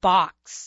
box.